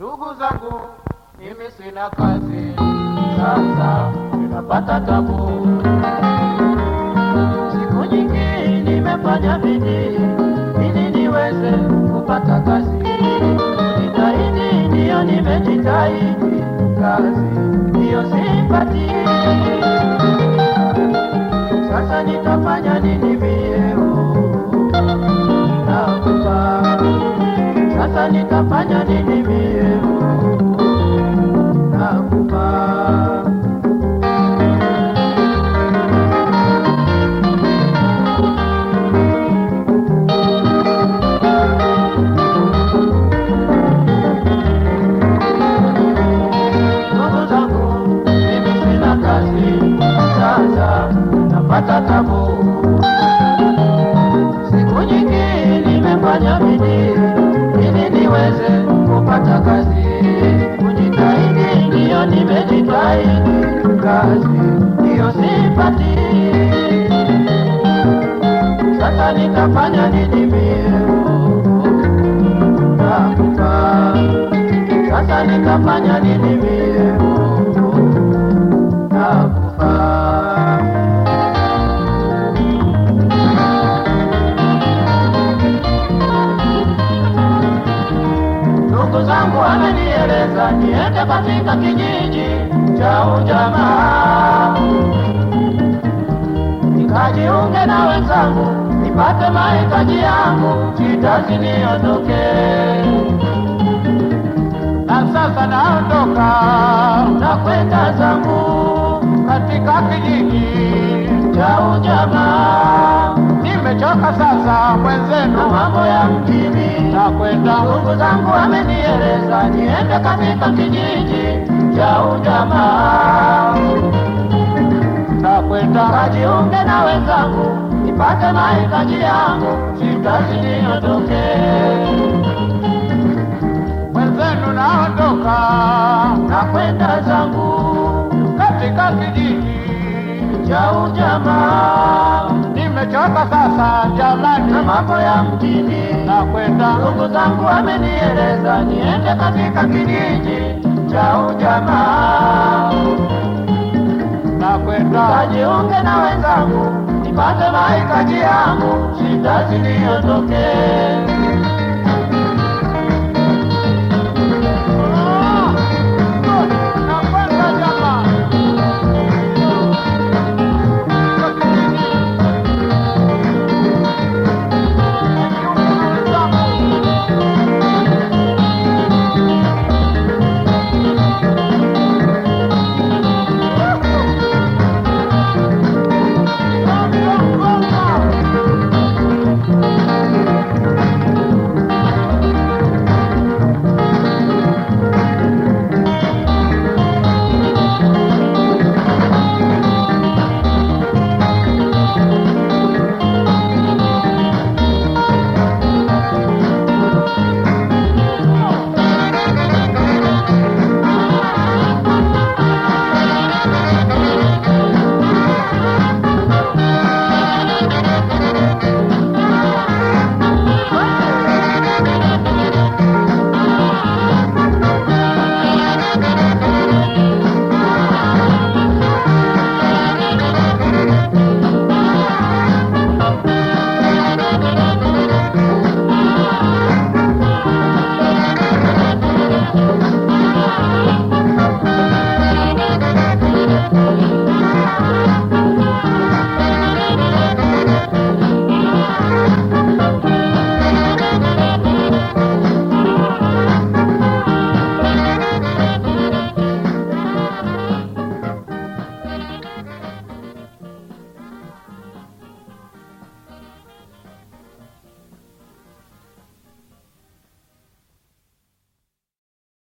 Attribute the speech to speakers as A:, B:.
A: Ndugu zangu, mimi sina kazi, sasa ninapata tabu. Siku nyingi nimefanya bidii ili niweze kupata kazi, jitahidi ndiyo nimejitahidi, kazi ndiyo sipati. Sasa nitafanya nini vyeo na kupa? Sasa nitafanya nini napata tabu. Siku nyingi nimefanya bidii ili niweze kupata kazi, kujitahidi ndiyo nimejitahidi, kazi ndiyo sipati. Sasa nitafanya nini mie? Nakufa. Sasa nitafanya nini mie? Nakufa. Katika kijiji cha ujamaa, nikajiunge na wenzangu nipate mahitaji yangu, shida ziniondoke. Na sasa naondoka na kwenda zangu katika kijiji cha ujamaa. Nimechoka sasa mwenzenu mambo ya mjini, na kwenda ndugu zangu wamenieleza niende katika kijiji cha ujamaa, na kwenda kajiunge na wenzangu nipate mahitaji yangu, shida niondoke. Mwenzenu naondoka nakwenda zangu katika kijiji cha ujamaa. Na mambo ya mjini, na kwenda. Ndugu zangu wamenieleza niende katika kijiji cha ujamaa, na kwenda. Kajiunge na wenzangu nipate mahitaji yangu, shida ziniondoke.